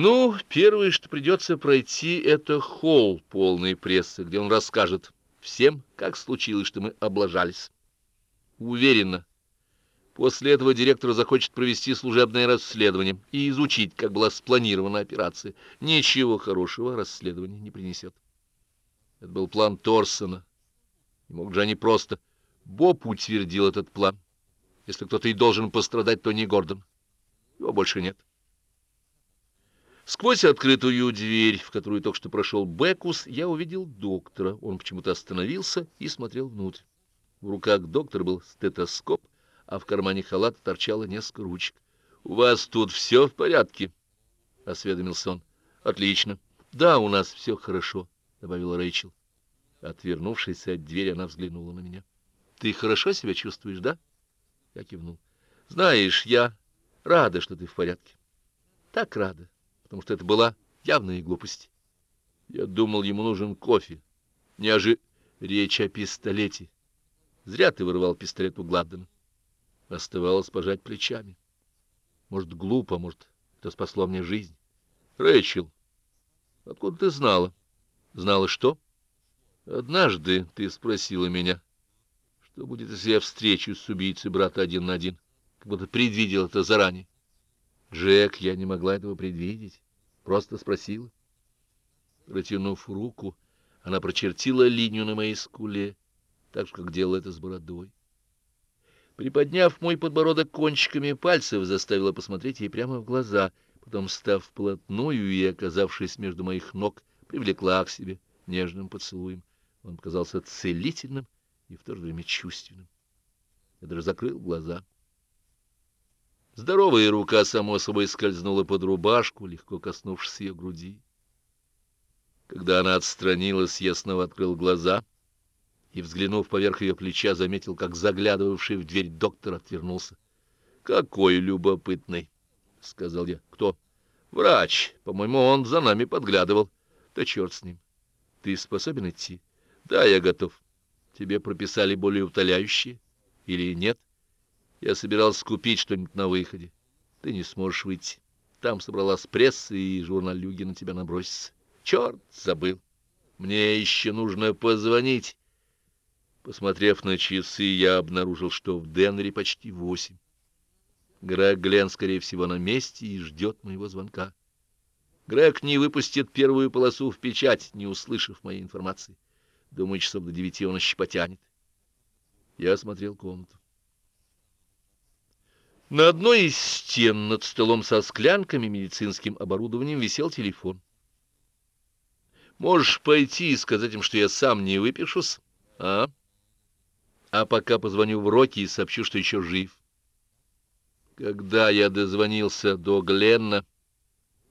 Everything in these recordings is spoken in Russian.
Ну, первое, что придется пройти, это холл полной прессы, где он расскажет всем, как случилось, что мы облажались. Уверенно. После этого директор захочет провести служебное расследование и изучить, как была спланирована операция. Ничего хорошего расследование не принесет. Это был план Торсона. Не мог же они просто... Боб утвердил этот план. Если кто-то и должен пострадать, то не Гордон. Его больше нет. Сквозь открытую дверь, в которую только что прошел Бекус, я увидел доктора. Он почему-то остановился и смотрел внутрь. В руках доктора был стетоскоп, а в кармане халата торчало несколько ручек. — У вас тут все в порядке? — осведомился он. — Отлично. — Да, у нас все хорошо, — добавила Рэйчел. Отвернувшись от двери, она взглянула на меня. — Ты хорошо себя чувствуешь, да? Я кивнул. — Знаешь, я рада, что ты в порядке. Так рада. — потому что это была явная глупость. Я думал, ему нужен кофе. Неожи... Речь о пистолете. Зря ты вырывал пистолет у Гладдена. Оставалось пожать плечами. Может, глупо, может, это спасло мне жизнь. Рэйчел, откуда ты знала? Знала что? Однажды ты спросила меня, что будет, если я встречусь с убийцей брата один на один, как будто предвидел это заранее. Джек, я не могла этого предвидеть. Просто спросила. Протянув руку, она прочертила линию на моей скуле, так же, как делала это с бородой. Приподняв мой подбородок кончиками пальцев, заставила посмотреть ей прямо в глаза, потом, став вплотную и оказавшись между моих ног, привлекла к себе нежным поцелуем. Он показался целительным и в то же время чувственным. Я даже закрыл глаза. Здоровая рука, само собой, скользнула под рубашку, легко коснувшись ее груди. Когда она отстранилась, я снова открыл глаза и, взглянув поверх ее плеча, заметил, как заглядывавший в дверь доктор отвернулся. — Какой любопытный! — сказал я. — Кто? — Врач. По-моему, он за нами подглядывал. — Да черт с ним. Ты способен идти? — Да, я готов. Тебе прописали более утоляющие или нет? Я собирался купить что-нибудь на выходе. Ты не сможешь выйти. Там собралась пресса, и журналюги на тебя набросятся. Черт, забыл. Мне еще нужно позвонить. Посмотрев на часы, я обнаружил, что в Денвере почти восемь. Грег Глен, скорее всего, на месте и ждет моего звонка. Грег не выпустит первую полосу в печать, не услышав моей информации. Думаю, часов до девяти он еще потянет. Я осмотрел комнату. На одной из стен над столом со склянками медицинским оборудованием висел телефон. Можешь пойти и сказать им, что я сам не выпишусь, а? А пока позвоню в Рокки и сообщу, что еще жив. Когда я дозвонился до Гленна,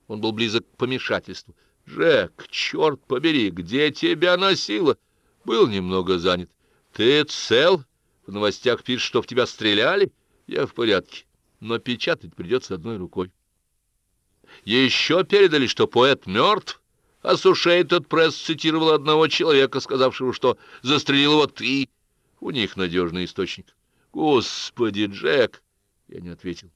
он был близок к помешательству. «Джек, черт побери, где тебя носило?» Был немного занят. «Ты цел? В новостях пишут, что в тебя стреляли?» «Я в порядке но печатать придется одной рукой. Еще передали, что поэт мертв. Associated Press цитировал одного человека, сказавшего, что застрелил его ты. У них надежный источник. Господи, Джек! Я не ответил.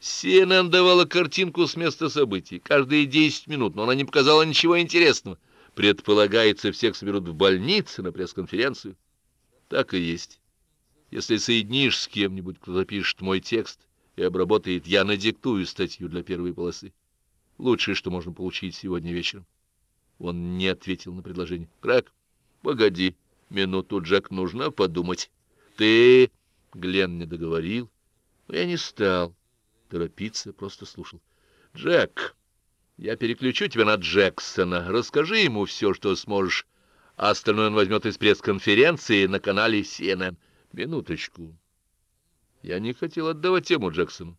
CNN давала картинку с места событий каждые десять минут, но она не показала ничего интересного. Предполагается, всех соберут в больнице на пресс-конференцию. Так и есть. Если соединишь с кем-нибудь, кто запишет мой текст, и обработает, я надиктую статью для первой полосы. Лучшее, что можно получить сегодня вечером. Он не ответил на предложение. Крак, погоди, минуту, Джек, нужно подумать. Ты... Глен не договорил, но я не стал торопиться, просто слушал. Джек, я переключу тебя на Джексона. Расскажи ему все, что сможешь, а остальное он возьмет из пресс-конференции на канале CNN. Минуточку. Я не хотел отдавать тему Джексону.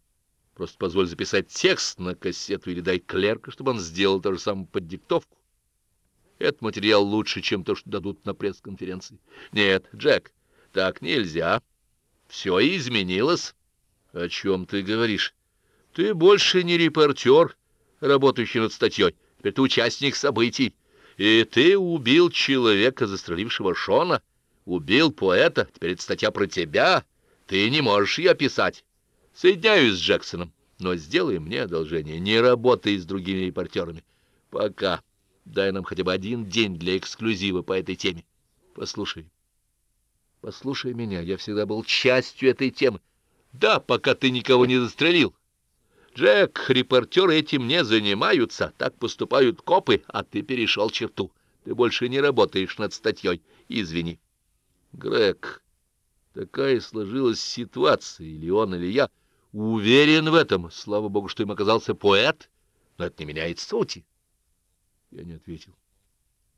Просто позволь записать текст на кассету или дай клерка, чтобы он сделал то же самое под диктовку. Этот материал лучше, чем то, что дадут на пресс-конференции. Нет, Джек, так нельзя. Все изменилось. О чем ты говоришь? Ты больше не репортер, работающий над статьей. Теперь ты участник событий. И ты убил человека, застрелившего Шона. Убил поэта. Теперь это статья про тебя. Ты не можешь ее писать. Соединяюсь с Джексоном. Но сделай мне одолжение, не работай с другими репортерами. Пока. Дай нам хотя бы один день для эксклюзива по этой теме. Послушай. Послушай меня, я всегда был частью этой темы. Да, пока ты никого не застрелил. Джек, репортеры этим не занимаются, так поступают копы, а ты перешел черту. Ты больше не работаешь над статьей. Извини. Грег, такая сложилась ситуация, или он, или я. Уверен в этом. Слава богу, что им оказался поэт, но это не меняет сути. Я не ответил.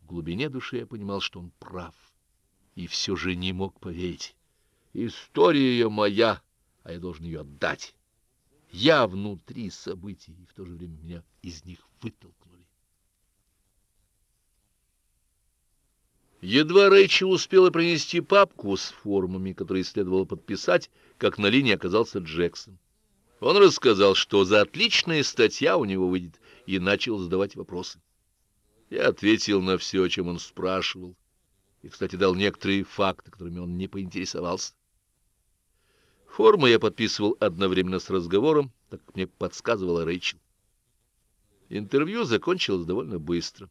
В глубине души я понимал, что он прав, и все же не мог поверить. История моя, а я должен ее отдать. Я внутри событий, и в то же время меня из них вытолкнули. Едва Рэйчел успела принести папку с формами, которые следовало подписать, как на линии оказался Джексон. Он рассказал, что за отличная статья у него выйдет, и начал задавать вопросы. Я ответил на все, о чем он спрашивал, и, кстати, дал некоторые факты, которыми он не поинтересовался. Форму я подписывал одновременно с разговором, так как мне подсказывала Рэйчел. Интервью закончилось довольно быстро.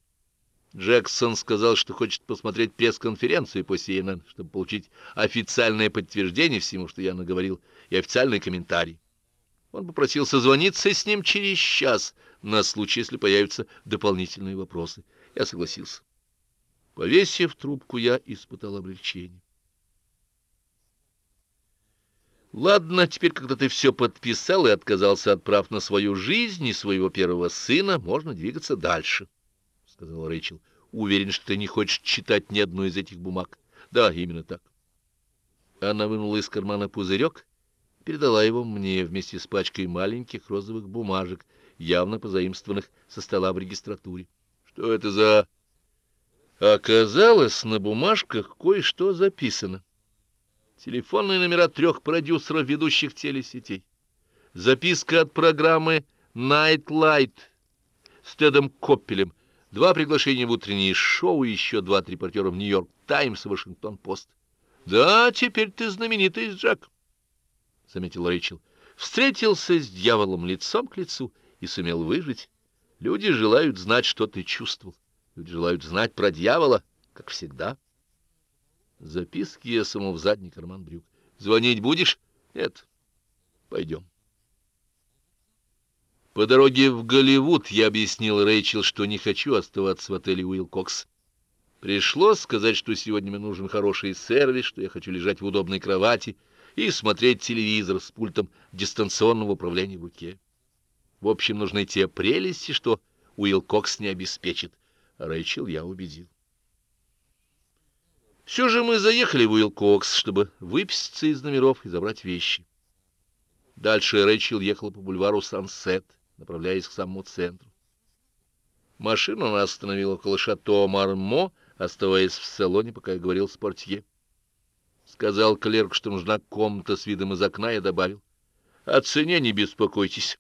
Джексон сказал, что хочет посмотреть пресс-конференцию по CNN, чтобы получить официальное подтверждение всему, что я наговорил, и официальный комментарий. Он попросил созвониться с ним через час, на случай, если появятся дополнительные вопросы. Я согласился. Повесив трубку, я испытал облегчение. Ладно, теперь, когда ты все подписал и отказался от прав на свою жизнь и своего первого сына, можно двигаться дальше, — сказал Рэйчел. Уверен, что ты не хочешь читать ни одну из этих бумаг. Да, именно так. Она вынула из кармана пузырек передала его мне вместе с пачкой маленьких розовых бумажек, явно позаимствованных со стола в регистратуре. Что это за... Оказалось, на бумажках кое-что записано. Телефонные номера трех продюсеров ведущих телесетей. Записка от программы Night Light с Тедом Коппелем. Два приглашения в утреннее шоу и еще два от репортера в Нью-Йорк Таймс и Вашингтон-Пост. «Да, теперь ты знаменитый, Джек», — заметил Рэйчел. «Встретился с дьяволом лицом к лицу и сумел выжить. Люди желают знать, что ты чувствовал. Люди желают знать про дьявола, как всегда». Записки я сунул в задний карман брюк. «Звонить будешь?» «Нет. Пойдем». По дороге в Голливуд я объяснил Рэйчел, что не хочу оставаться в отеле Уилкокс. Пришлось сказать, что сегодня мне нужен хороший сервис, что я хочу лежать в удобной кровати и смотреть телевизор с пультом дистанционного управления в руке. В общем, нужны те прелести, что Уилкокс не обеспечит. Рэйчел я убедил. Все же мы заехали в Уилкокс, чтобы выписаться из номеров и забрать вещи. Дальше Рэйчел ехала по бульвару Сансет, направляясь к самому центру. Машину она остановила около шато Мармо, оставаясь в салоне, пока я говорил с портье. Сказал клерк, что нужна комната с видом из окна, и добавил. О цене не беспокойтесь.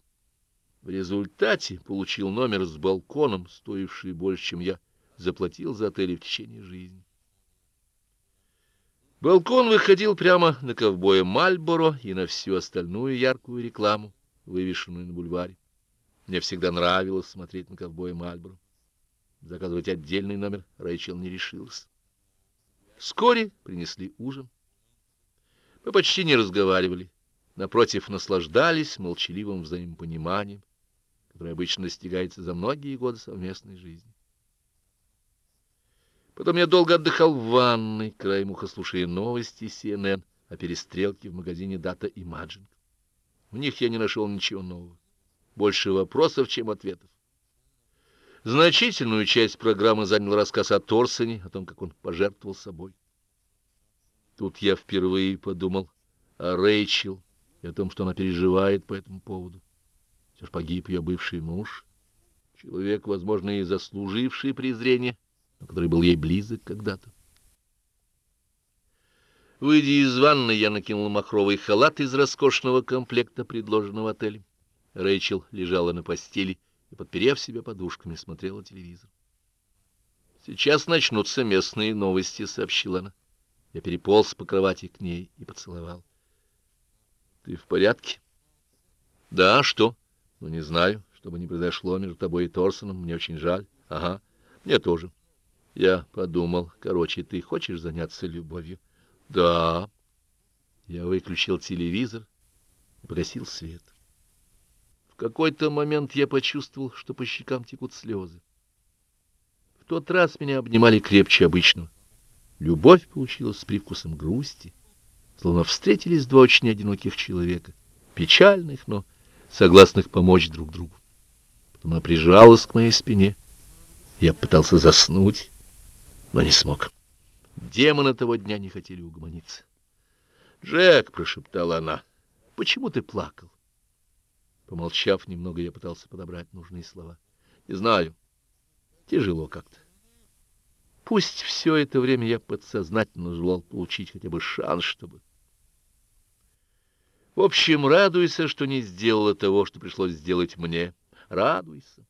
В результате получил номер с балконом, стоивший больше, чем я заплатил за отель в течение жизни. Балкон выходил прямо на ковбоя Мальборо и на всю остальную яркую рекламу, вывешенную на бульваре. Мне всегда нравилось смотреть на ковбоя Мальборо. Заказывать отдельный номер Рэйчел не решилась. Вскоре принесли ужин. Мы почти не разговаривали. Напротив, наслаждались молчаливым взаимопониманием, которое обычно достигается за многие годы совместной жизни. Потом я долго отдыхал в ванной, краем уха слушая новости CNN о перестрелке в магазине Data Imaging. В них я не нашел ничего нового. Больше вопросов, чем ответов. Значительную часть программы занял рассказ о Торсоне, о том, как он пожертвовал собой. Тут я впервые подумал о Рэйчел и о том, что она переживает по этому поводу. Все ж погиб ее бывший муж, человек, возможно, и заслуживший презрения, который был ей близок когда-то. Выйдя из ванны, я накинул махровый халат из роскошного комплекта, предложенного отелем. Рэйчел лежала на постели и, подперев себя подушками, смотрела телевизор. «Сейчас начнутся местные новости», — сообщила она. Я переполз по кровати к ней и поцеловал. «Ты в порядке?» «Да, что?» Ну, не знаю, что бы ни произошло между тобой и Торсоном, мне очень жаль. Ага, мне тоже. Я подумал, короче, ты хочешь заняться любовью? Да. Я выключил телевизор и погасил свет. Какой-то момент я почувствовал, что по щекам текут слезы. В тот раз меня обнимали крепче обычного. Любовь получилась с привкусом грусти, словно встретились два очень одиноких человека, печальных, но согласных помочь друг другу. Она прижалась к моей спине. Я пытался заснуть, но не смог. Демоны того дня не хотели угомониться. «Джек!» — прошептала она. «Почему ты плакал?» Помолчав немного, я пытался подобрать нужные слова. «Не знаю. Тяжело как-то. Пусть все это время я подсознательно желал получить хотя бы шанс, чтобы... В общем, радуйся, что не сделала того, что пришлось сделать мне. Радуйся.